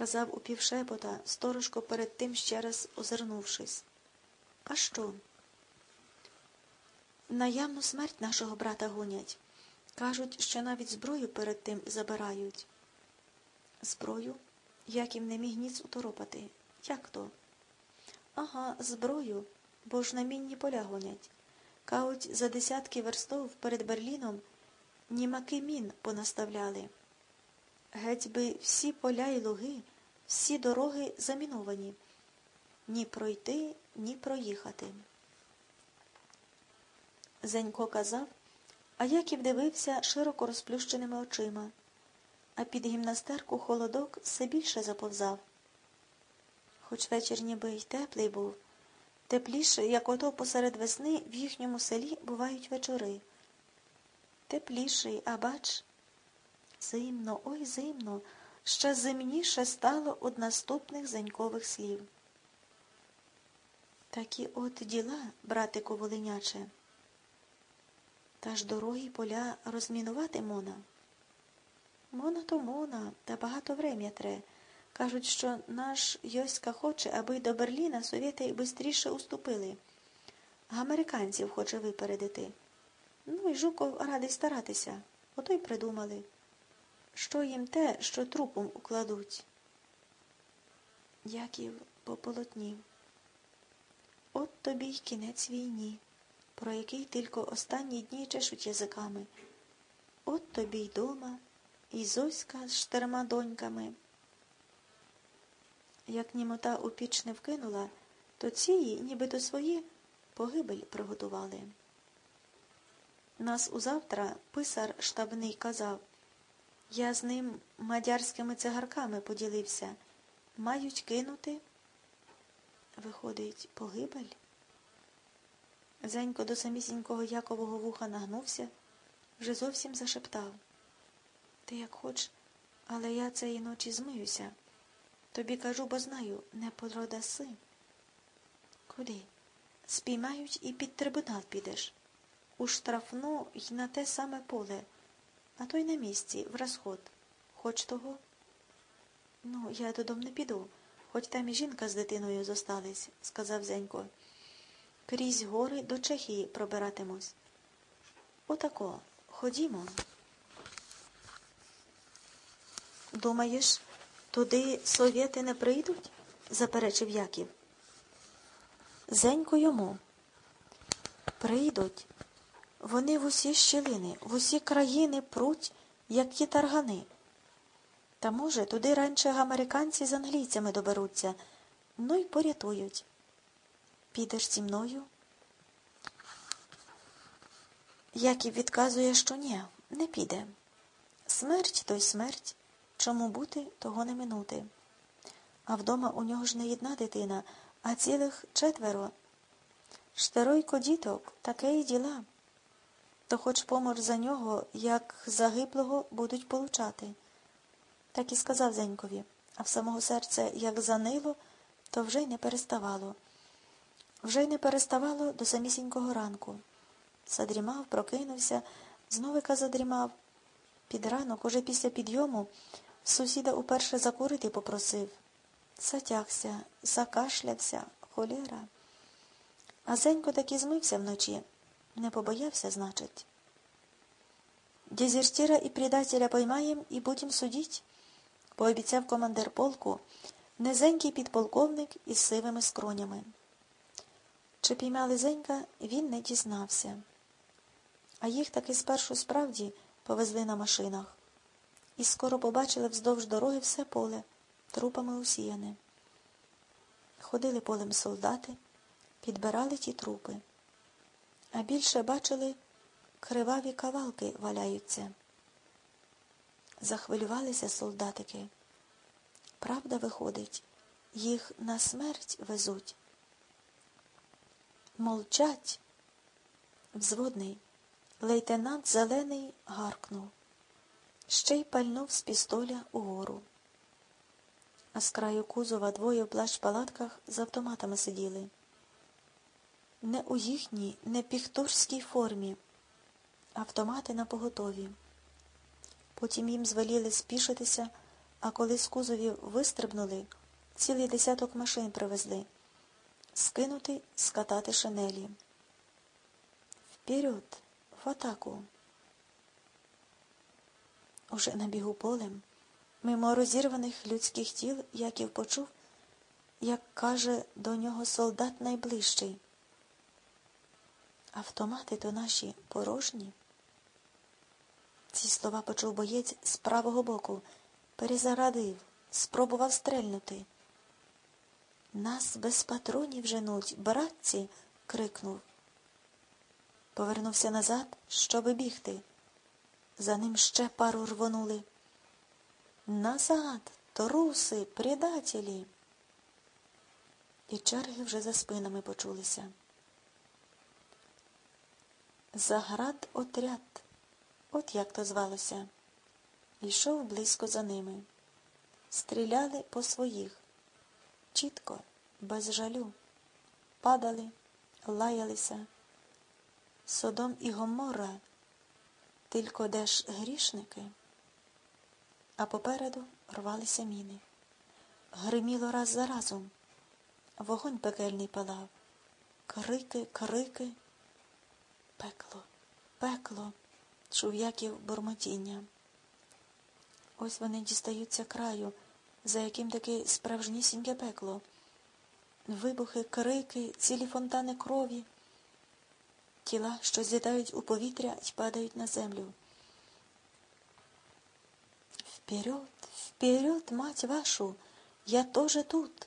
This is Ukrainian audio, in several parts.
казав упівшепота, сторожко перед тим ще раз озирнувшись. А що? Наявну смерть нашого брата гонять. Кажуть, що навіть зброю перед тим забирають. Зброю? Як їм не міг ніц уторопати. Як то? Ага, зброю, бо ж на мінні поля гонять. Кажуть, за десятки верстов перед Берліном німаки мін понаставляли. Геть би всі поля й луги, всі дороги заміновані. Ні пройти, ні проїхати. Зенько казав, а Яків дивився широко розплющеними очима, а під гімнастерку холодок все більше заповзав. Хоч вечір ніби й теплий був, тепліше, як ото посеред весни в їхньому селі бувають вечори. Тепліший, а бач, зимно, ой зимно, ще зимніше стало од наступних зенькових слів. Такі от діла, братику волиняче. Та ж дороги й поля розмінувати мона. Мона то мона, та багато врем'я тре. Кажуть, що наш Йоська хоче, аби до Берліна совєти бистріше уступили. Американців хоче випередити. Ну і Жуков радий старатися. Ото й придумали. Що їм те, що трупом укладуть. Яків пополотнів. От тобі й кінець війні про який тільки останні дні чешуть язиками. От тобі й дома, і Зоська з чотирма доньками. Як німота у піч не вкинула, то ці, нібито свої, погибель приготували. Нас узавтра писар штабний казав, я з ним мадярськими цигарками поділився. Мають кинути. Виходить, погибель? Зенько до самісінького Якового вуха нагнувся, вже зовсім зашептав. Ти як хоч, але я цієї ночі змиюся. Тобі кажу, бо знаю, не породаси. Куди? Спіймають і під трибунал підеш. У штрафну й на те саме поле, а то й на місці, в розход. Хоч того? Ну, я додому не піду, хоч там і жінка з дитиною зостались, сказав Зенько крізь гори до Чехії пробиратимусь. Отако, ходімо. Думаєш, туди совєти не прийдуть? заперечив Яків. Зенько йому. Прийдуть. Вони в усі щілини, в усі країни пруть, як ті таргани. Та, може, туди раніше американці з англійцями доберуться, ну й порятують. Підеш зі мною? Яків відказує, що ні, не піде. Смерть то й смерть. Чому бути, того не минути. А вдома у нього ж не одна дитина, а цілих четверо. Штиройко діток, таке й діла. То хоч помор за нього, як загиблого, будуть получати. Так і сказав Зенькові, а в самого серця, як занило, то вже й не переставало. Вже й не переставало до самісінького ранку. Задрімав, прокинувся, зновика задрімав. Під ранок, уже після підйому, сусіда уперше закурити попросив. Затягся, закашлявся, холєра. А Зенько таки змився вночі. Не побоявся, значить. Дезертира і предателя поймаєм і будем судіть, пообіцяв командир полку, низенький підполковник із сивими скронями. Чи піймали Зенька, він не дізнався. А їх таки спершу справді повезли на машинах. І скоро побачили вздовж дороги все поле, трупами усіяне. Ходили полем солдати, підбирали ті трупи. А більше бачили, криваві кавалки валяються. Захвилювалися солдатики. Правда, виходить, їх на смерть везуть. Молчать. Взводний. Лейтенант Зелений гаркнув. Ще й пальнув з пістоля угору. А з краю кузова двоє в плащ палатках з автоматами сиділи. Не у їхній, не піхторській формі. Автомати на поготові. Потім їм звеліли спішитися, а коли з кузовів вистрибнули, цілий десяток машин привезли. Скинути, скатати шинелі. Вперед, в атаку. Уже на бігу полем, мимо розірваних людських тіл, Яків почув, як каже до нього солдат найближчий. Автомати то наші порожні. Ці слова почув боєць з правого боку, перезарадив, спробував стрельнути. Нас без патронів женуть, братці. крикнув. Повернувся назад, щоби бігти. За ним ще пару рвонули. Назад, труси, предателі. І черги вже за спинами почулися. Заград отряд, от як то звалося, йшов близько за ними. Стріляли по своїх, чітко, без жалю, падали, лаялися. Содом і Гоморра, тільки де ж грішники, а попереду рвалися міни. Гриміло раз за разом, вогонь пекельний палав, крики, крики. Пекло, пекло, чув Яків бурмотіння. Ось вони дістаються краю, за яким таке справжнісіньке пекло. Вибухи, крики, цілі фонтани крові, тіла, що злітають у повітря і падають на землю. Вперед, вперед, мать вашу, я тоже тут,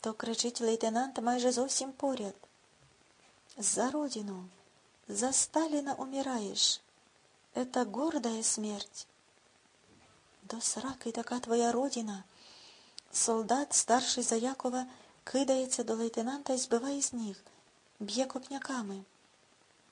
то кричить лейтенант майже зовсім поряд. За родину. За Сталина умираешь. Это гордая смерть. До сраки така твоя родина. Солдат, старший за Якова, кидається до лейтенанта і збиває з ніг, б'є копняками.